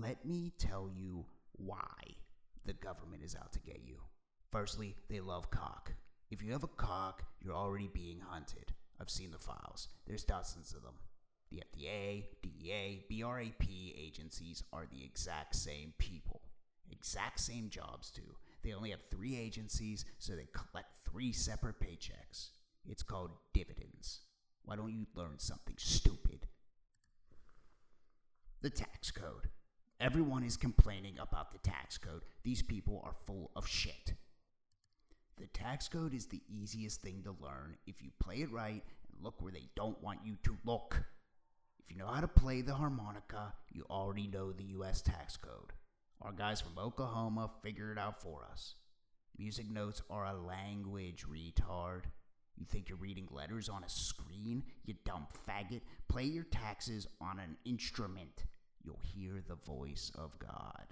Let me tell you why the government is out to get you. Firstly, they love cock. If you have a cock, you're already being hunted. I've seen the files. There's dozens of them. The FDA, DEA, BRAP agencies are the exact same people. Exact same jobs, too. They only have three agencies, so they collect three separate paychecks. It's called dividends. Why don't you learn something stupid? The tax code. Everyone is complaining about the tax code. These people are full of shit. The tax code is the easiest thing to learn if you play it right and look where they don't want you to look. If you know how to play the harmonica, you already know the US tax code. Our guys from Oklahoma figure it out for us. Music notes are a language, retard. You think you're reading letters on a screen? You dumb faggot. Play your taxes on an instrument. You'll hear the voice of God.